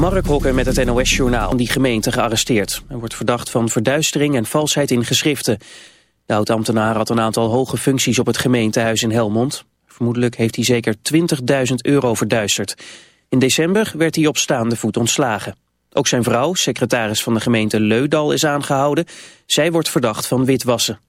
Mark Hokker met het NOS-journaal die gemeente gearresteerd. Hij wordt verdacht van verduistering en valsheid in geschriften. De oud-ambtenaar had een aantal hoge functies op het gemeentehuis in Helmond. Vermoedelijk heeft hij zeker 20.000 euro verduisterd. In december werd hij op staande voet ontslagen. Ook zijn vrouw, secretaris van de gemeente Leudal, is aangehouden. Zij wordt verdacht van witwassen.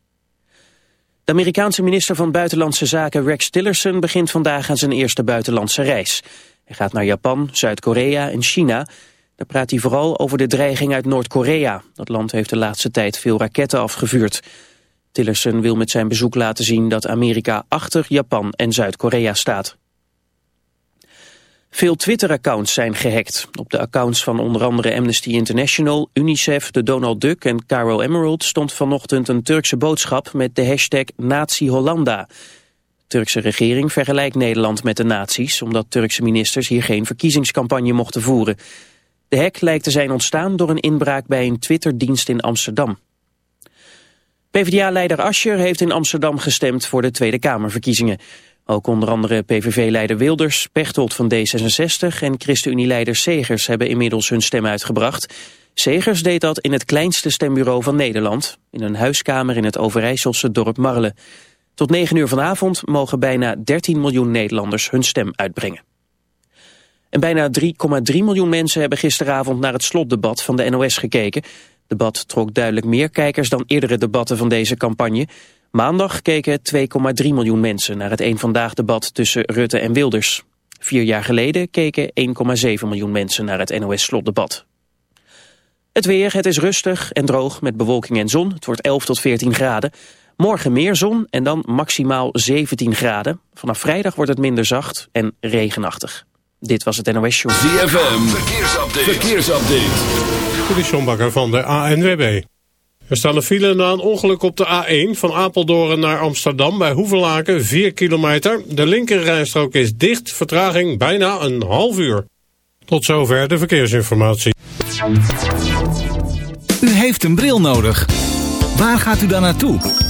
De Amerikaanse minister van Buitenlandse Zaken Rex Tillerson begint vandaag aan zijn eerste buitenlandse reis. Hij gaat naar Japan, Zuid-Korea en China. Daar praat hij vooral over de dreiging uit Noord-Korea. Dat land heeft de laatste tijd veel raketten afgevuurd. Tillerson wil met zijn bezoek laten zien dat Amerika achter Japan en Zuid-Korea staat. Veel Twitter-accounts zijn gehackt. Op de accounts van onder andere Amnesty International, UNICEF, de Donald Duck en Caro Emerald stond vanochtend een Turkse boodschap met de hashtag Nazi-Hollanda. De Turkse regering vergelijkt Nederland met de nazi's, omdat Turkse ministers hier geen verkiezingscampagne mochten voeren. De hack lijkt te zijn ontstaan door een inbraak bij een Twitter-dienst in Amsterdam. PvdA-leider Ascher heeft in Amsterdam gestemd voor de Tweede Kamerverkiezingen. Ook onder andere PVV-leider Wilders, Pechtold van D66 en ChristenUnie-leider Segers hebben inmiddels hun stem uitgebracht. Segers deed dat in het kleinste stembureau van Nederland, in een huiskamer in het Overijsselse dorp Marle. Tot 9 uur vanavond mogen bijna 13 miljoen Nederlanders hun stem uitbrengen. En bijna 3,3 miljoen mensen hebben gisteravond naar het slotdebat van de NOS gekeken. Het debat trok duidelijk meer kijkers dan eerdere debatten van deze campagne. Maandag keken 2,3 miljoen mensen naar het een Vandaag debat tussen Rutte en Wilders. Vier jaar geleden keken 1,7 miljoen mensen naar het NOS-slotdebat. Het weer, het is rustig en droog met bewolking en zon. Het wordt 11 tot 14 graden. Morgen meer zon en dan maximaal 17 graden. Vanaf vrijdag wordt het minder zacht en regenachtig. Dit was het NOS Show. ZFM, verkeersupdate. verkeersupdate. Dit van de ANWB. Er staat een file na een ongeluk op de A1 van Apeldoorn naar Amsterdam bij Hoevelaken, 4 kilometer. De linkerrijstrook is dicht, vertraging bijna een half uur. Tot zover de verkeersinformatie. U heeft een bril nodig. Waar gaat u dan naartoe?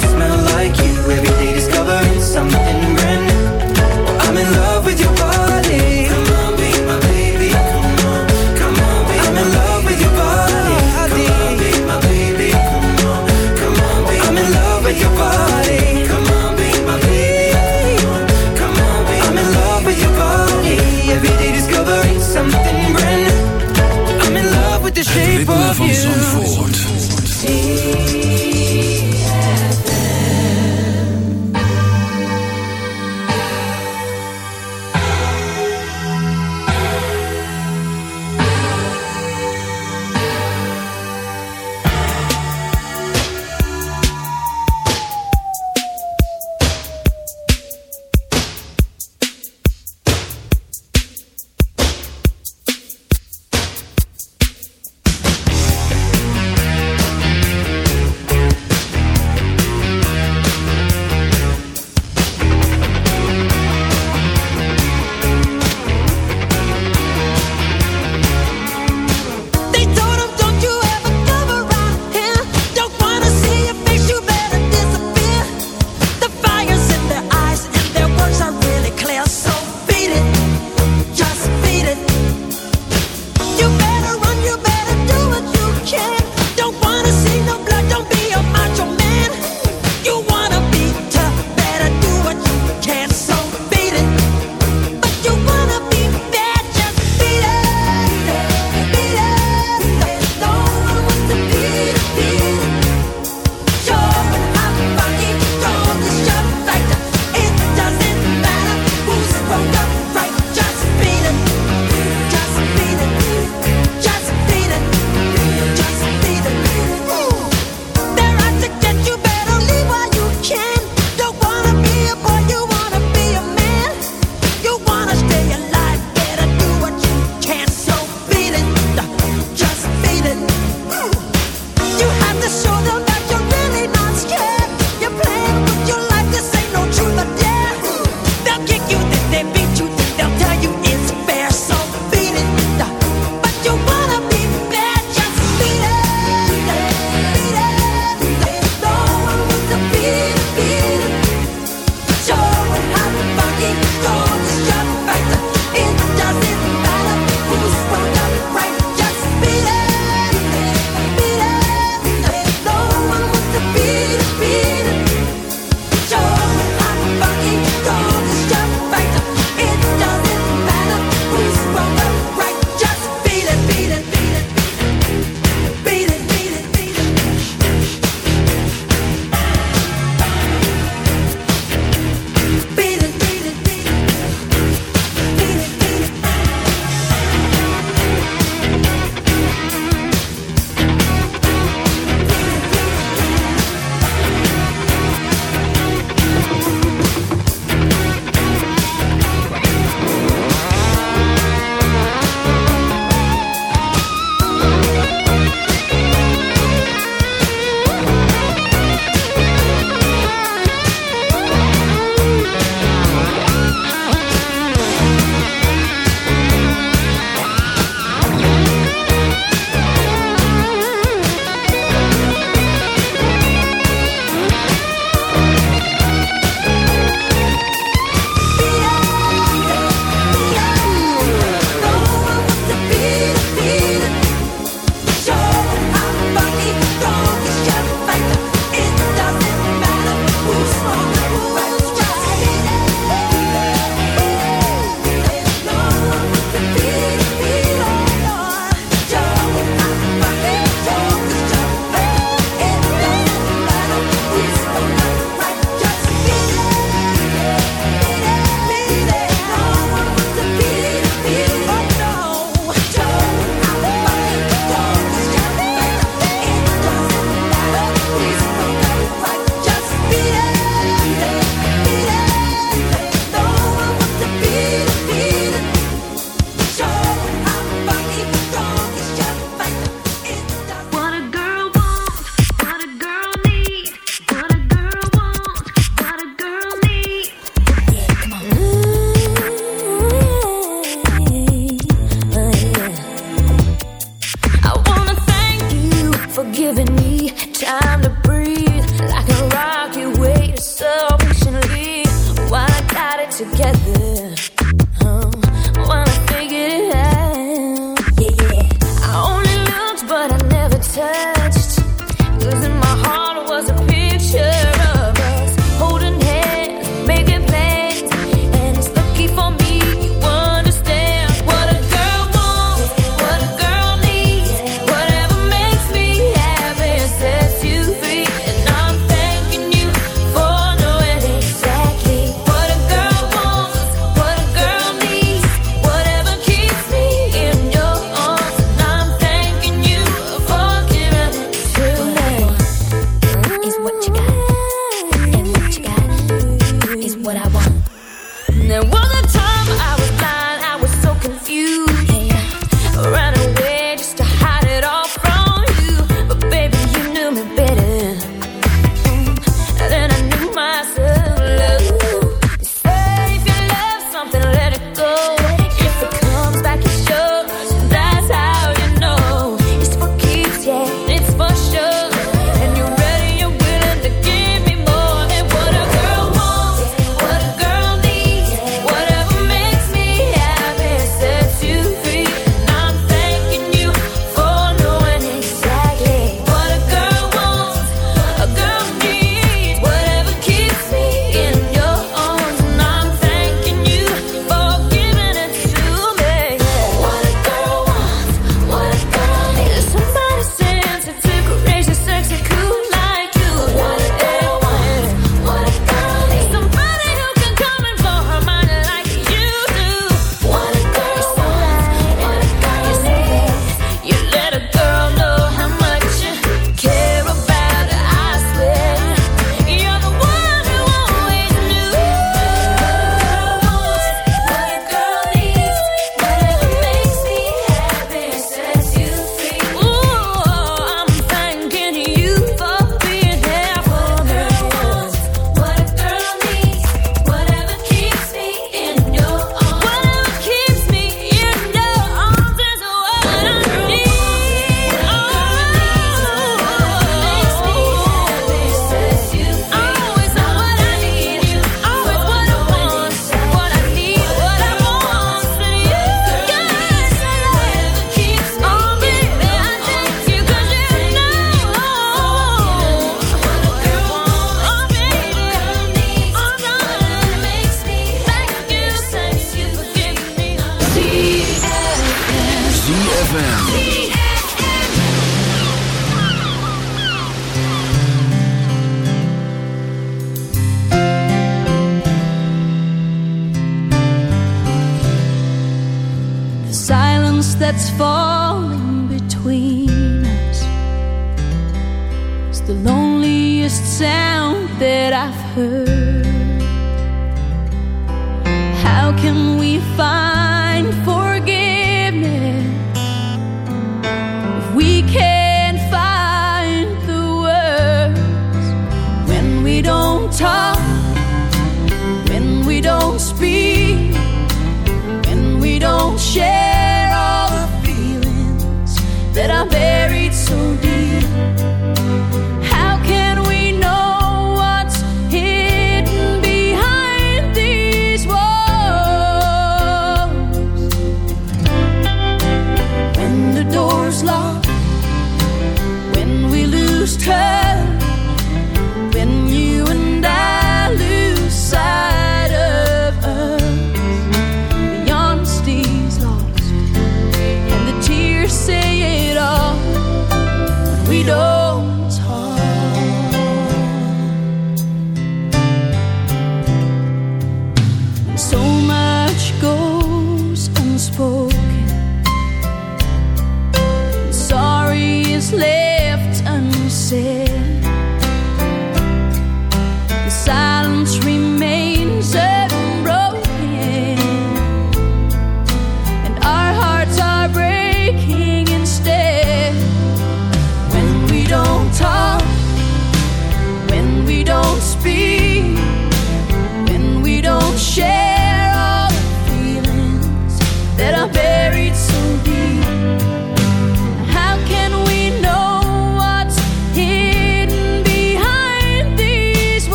faces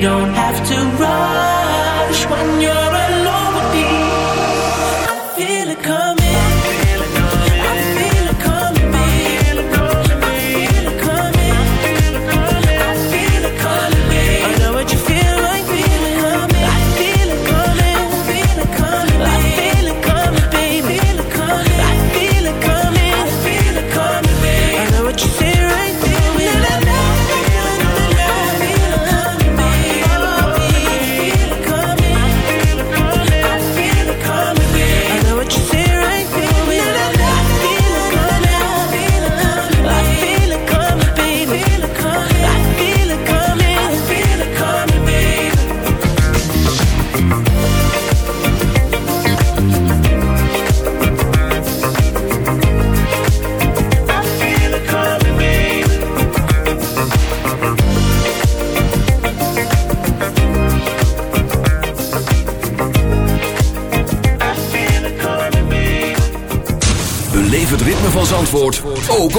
don't have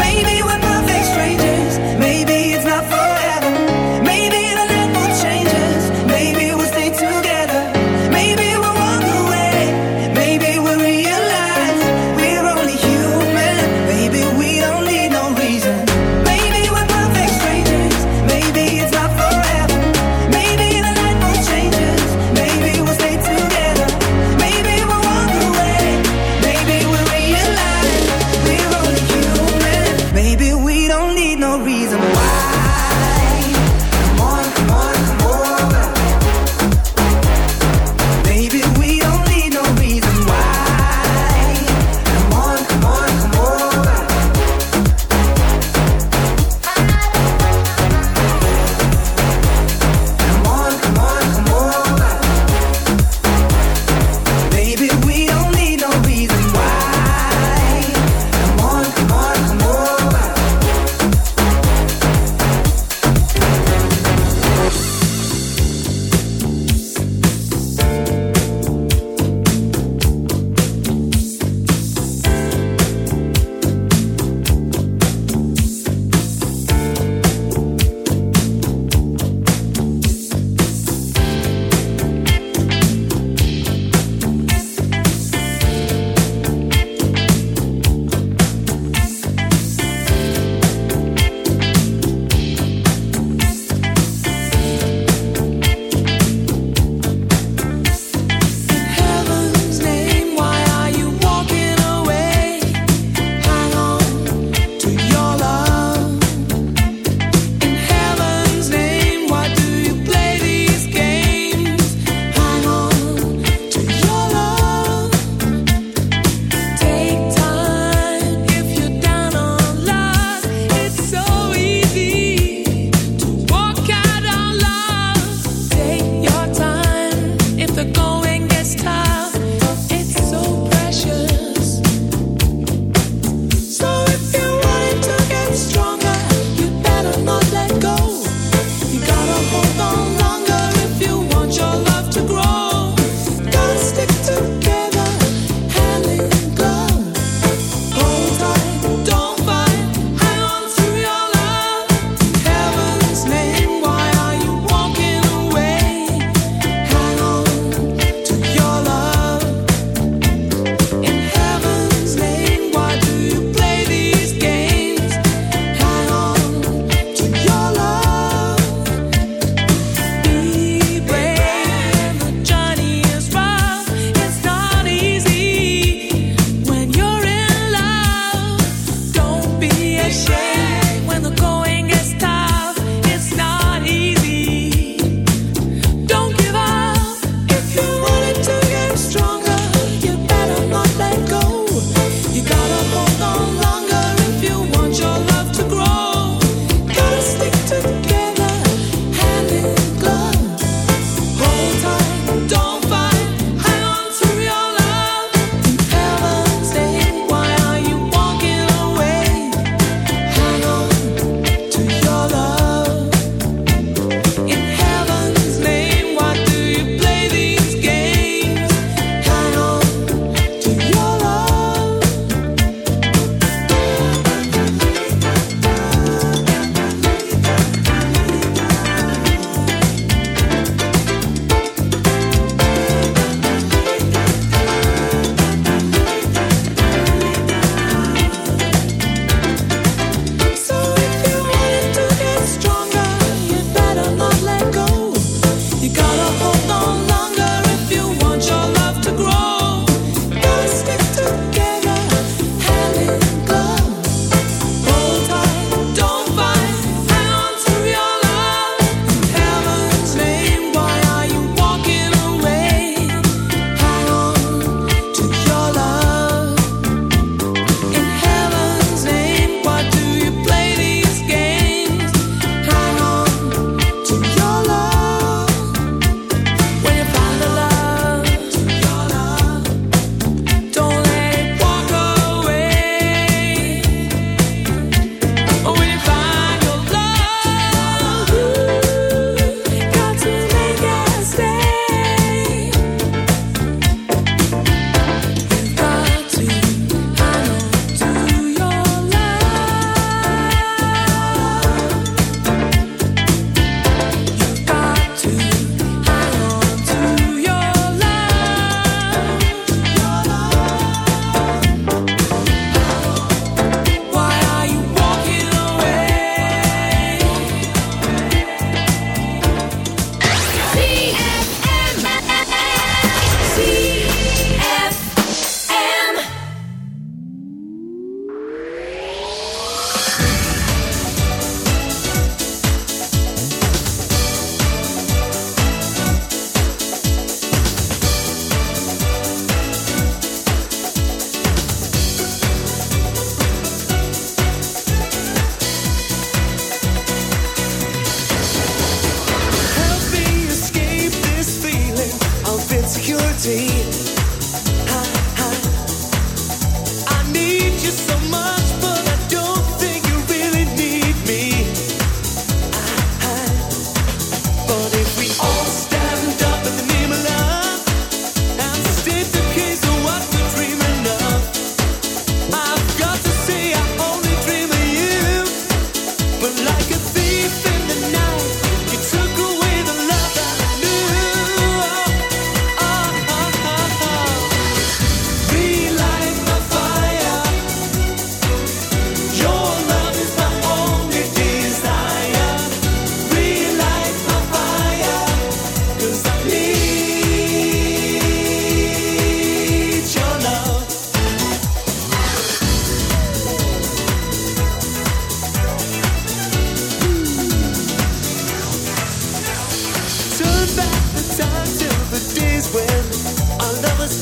Baby, we're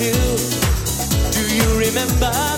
you. Do you remember?